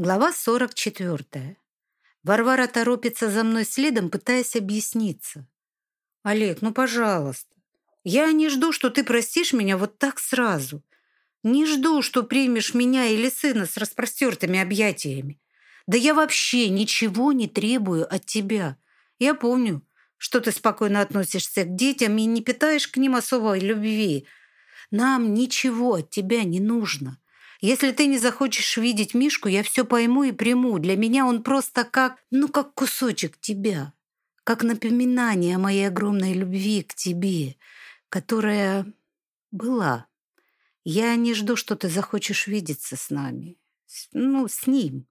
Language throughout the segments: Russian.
Глава 44. Варвара торопится за мной следом, пытаясь объясниться. «Олег, ну, пожалуйста. Я не жду, что ты простишь меня вот так сразу. Не жду, что примешь меня или сына с распростертыми объятиями. Да я вообще ничего не требую от тебя. Я помню, что ты спокойно относишься к детям и не питаешь к ним особой любви. Нам ничего от тебя не нужно». Если ты не захочешь видеть Мишку, я все пойму и приму. Для меня он просто как, ну, как кусочек тебя. Как напоминание о моей огромной любви к тебе, которая была. Я не жду, что ты захочешь видеться с нами. Ну, с ним.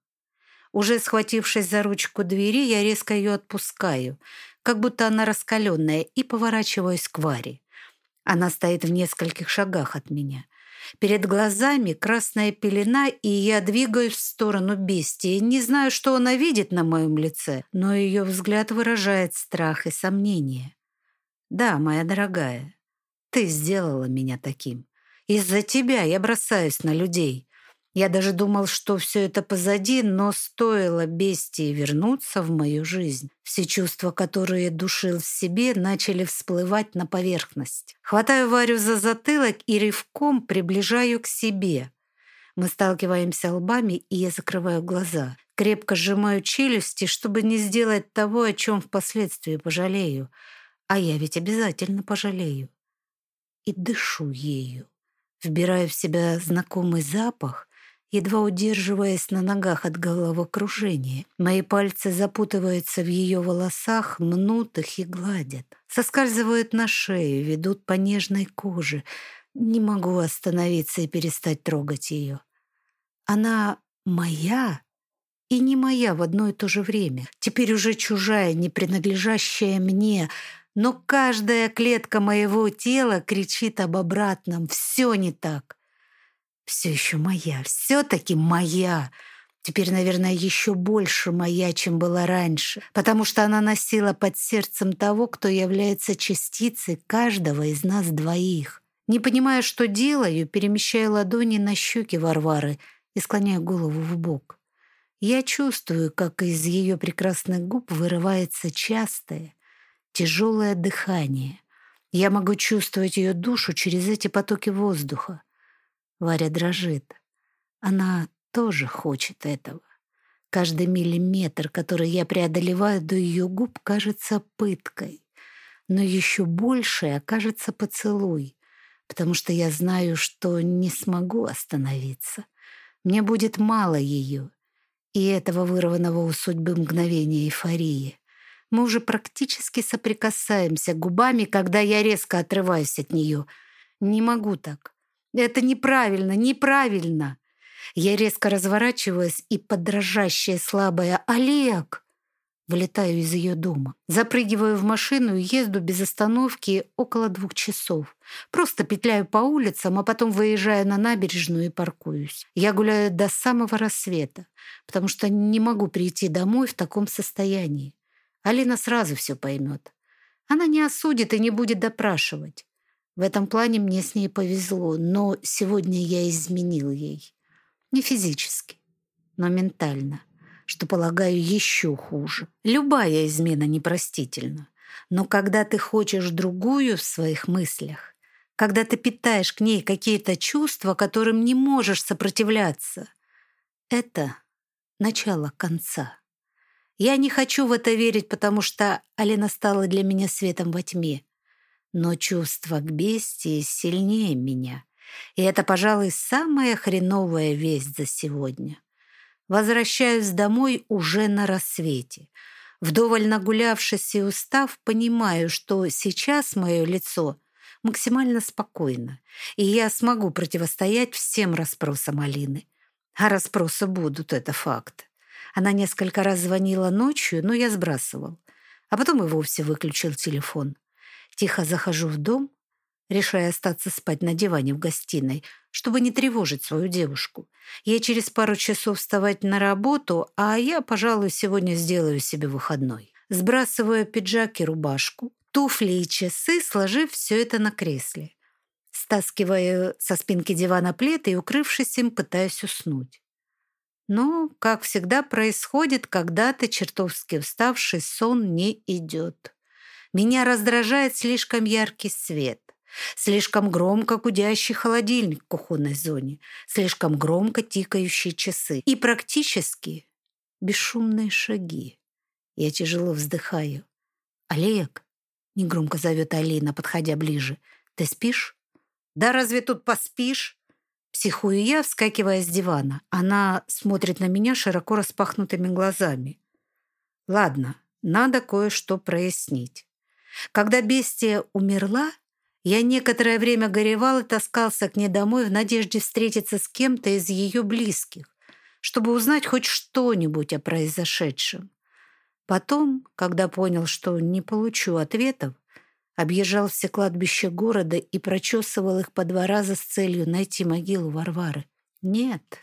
Уже схватившись за ручку двери, я резко ее отпускаю, как будто она раскаленная, и поворачиваюсь к Варе. Она стоит в нескольких шагах от меня — Перед глазами красная пелена, и я двигаюсь в сторону бестии. Не знаю, что она видит на моем лице, но ее взгляд выражает страх и сомнение. «Да, моя дорогая, ты сделала меня таким. Из-за тебя я бросаюсь на людей. Я даже думал, что все это позади, но стоило бестии вернуться в мою жизнь. Все чувства, которые душил в себе, начали всплывать на поверхность. Хватаю Варю за затылок и рывком приближаю к себе. Мы сталкиваемся лбами, и я закрываю глаза. Крепко сжимаю челюсти, чтобы не сделать того, о чем впоследствии пожалею. А я ведь обязательно пожалею. И дышу ею. Вбираю в себя знакомый запах, едва удерживаясь на ногах от головокружения. Мои пальцы запутываются в ее волосах, мнут их и гладят. Соскальзывают на шею, ведут по нежной коже. Не могу остановиться и перестать трогать ее. Она моя и не моя в одно и то же время. Теперь уже чужая, не принадлежащая мне, но каждая клетка моего тела кричит об обратном. Все не так все еще моя, все-таки моя. Теперь, наверное, еще больше моя, чем была раньше, потому что она носила под сердцем того, кто является частицей каждого из нас двоих. Не понимая, что делаю, перемещаю ладони на щеки Варвары и склоняю голову в бок. Я чувствую, как из ее прекрасных губ вырывается частое, тяжелое дыхание. Я могу чувствовать ее душу через эти потоки воздуха. Варя дрожит. Она тоже хочет этого. Каждый миллиметр, который я преодолеваю до ее губ, кажется пыткой. Но еще большее окажется поцелуй, потому что я знаю, что не смогу остановиться. Мне будет мало ее и этого вырванного у судьбы мгновения эйфории. Мы уже практически соприкасаемся губами, когда я резко отрываюсь от нее. Не могу так. Это неправильно, неправильно. Я резко разворачиваюсь и под слабое «Олег!» Вылетаю из ее дома. Запрыгиваю в машину и езду без остановки около двух часов. Просто петляю по улицам, а потом выезжаю на набережную и паркуюсь. Я гуляю до самого рассвета, потому что не могу прийти домой в таком состоянии. Алина сразу все поймет. Она не осудит и не будет допрашивать. В этом плане мне с ней повезло, но сегодня я изменил ей. Не физически, но ментально, что, полагаю, еще хуже. Любая измена непростительна. Но когда ты хочешь другую в своих мыслях, когда ты питаешь к ней какие-то чувства, которым не можешь сопротивляться, это начало конца. Я не хочу в это верить, потому что Алина стала для меня светом во тьме. Но чувство к бестии сильнее меня. И это, пожалуй, самая хреновая весть за сегодня. Возвращаюсь домой уже на рассвете. Вдоволь нагулявшись и устав, понимаю, что сейчас мое лицо максимально спокойно, и я смогу противостоять всем расспросам Алины. А расспросы будут, это факт. Она несколько раз звонила ночью, но я сбрасывал. А потом и вовсе выключил телефон. Тихо захожу в дом, решая остаться спать на диване в гостиной, чтобы не тревожить свою девушку. Ей через пару часов вставать на работу, а я, пожалуй, сегодня сделаю себе выходной. Сбрасываю пиджак и рубашку, туфли и часы, сложив все это на кресле. Стаскиваю со спинки дивана плед и, укрывшись им, пытаюсь уснуть. Но, как всегда происходит, когда ты чертовски уставший, сон не идет. Меня раздражает слишком яркий свет. Слишком громко гудящий холодильник в кухонной зоне, слишком громко тикающие часы и практически бесшумные шаги. Я тяжело вздыхаю. «Олег!» — негромко зовет Алина, подходя ближе. «Ты спишь?» «Да разве тут поспишь?» Психую я, вскакивая с дивана. Она смотрит на меня широко распахнутыми глазами. Ладно, надо кое-что прояснить. Когда бестия умерла, я некоторое время горевал и таскался к ней домой в надежде встретиться с кем-то из ее близких, чтобы узнать хоть что-нибудь о произошедшем. Потом, когда понял, что не получу ответов, объезжал все кладбища города и прочесывал их по два раза с целью найти могилу Варвары. Нет,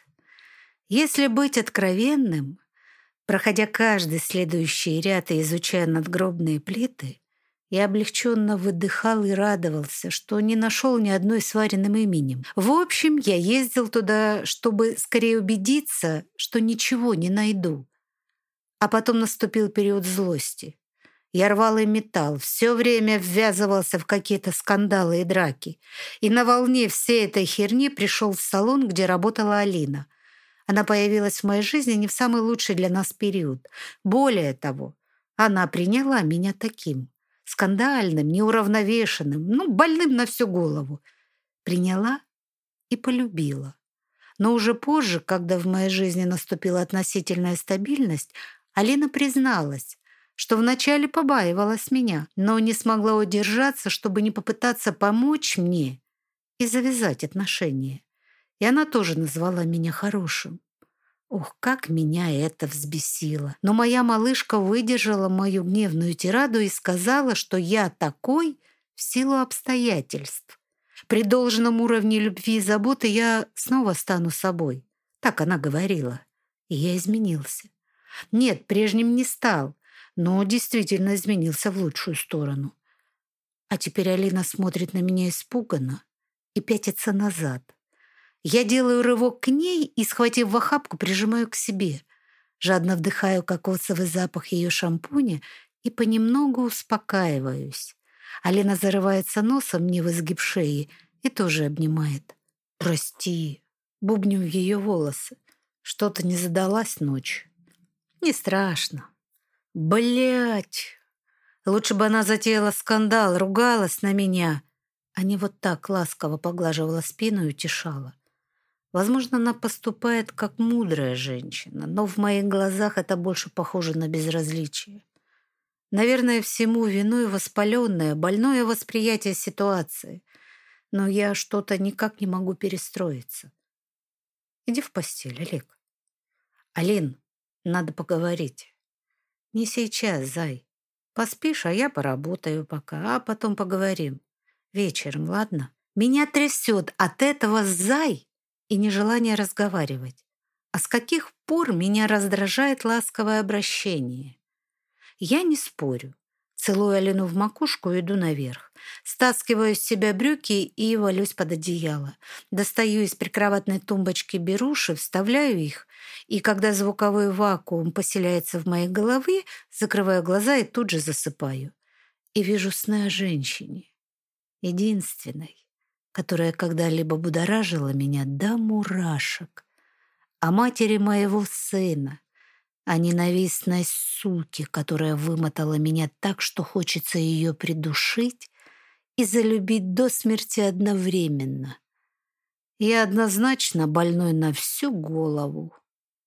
если быть откровенным, проходя каждый следующий ряд и изучая надгробные плиты, я облегченно выдыхал и радовался, что не нашел ни одной сваренным именем. В общем, я ездил туда, чтобы скорее убедиться, что ничего не найду. А потом наступил период злости. Я рвал и металл, все время ввязывался в какие-то скандалы и драки. И на волне всей этой херни пришел в салон, где работала Алина. Она появилась в моей жизни не в самый лучший для нас период. Более того, она приняла меня таким. Скандальным, неуравновешенным, ну, больным на всю голову. Приняла и полюбила. Но уже позже, когда в моей жизни наступила относительная стабильность, Алина призналась, что вначале побаивалась меня, но не смогла удержаться, чтобы не попытаться помочь мне и завязать отношения. И она тоже назвала меня хорошим. Ох, как меня это взбесило. Но моя малышка выдержала мою гневную тираду и сказала, что я такой в силу обстоятельств. При должном уровне любви и заботы я снова стану собой. Так она говорила. И я изменился. Нет, прежним не стал но действительно изменился в лучшую сторону. А теперь Алина смотрит на меня испуганно и пятится назад. Я делаю рывок к ней и, схватив в охапку, прижимаю к себе. Жадно вдыхаю кокосовый запах ее шампуня и понемногу успокаиваюсь. Алина зарывается носом мне в изгиб шеи и тоже обнимает. «Прости», — бубню в ее волосы. «Что-то не задалась ночь». «Не страшно. Блять! Лучше бы она затеяла скандал, ругалась на меня, а не вот так ласково поглаживала спину и утешала. Возможно, она поступает как мудрая женщина, но в моих глазах это больше похоже на безразличие. Наверное, всему виной воспаленное, больное восприятие ситуации. Но я что-то никак не могу перестроиться. Иди в постель, Олег. Алин, надо поговорить. «Не сейчас, зай. Поспишь, а я поработаю пока, а потом поговорим. Вечером, ладно? Меня трясет от этого зай и нежелание разговаривать. А с каких пор меня раздражает ласковое обращение? Я не спорю. Целую Алину в макушку и иду наверх. Стаскиваю с себя брюки и валюсь под одеяло. Достаю из прикроватной тумбочки беруши, вставляю их, и когда звуковой вакуум поселяется в моей голове, закрываю глаза и тут же засыпаю. И вижу сны о женщине. Единственной, которая когда-либо будоражила меня до мурашек. О матери моего сына, о ненавистной суке, которая вымотала меня так, что хочется ее придушить и залюбить до смерти одновременно. Я однозначно больной на всю голову.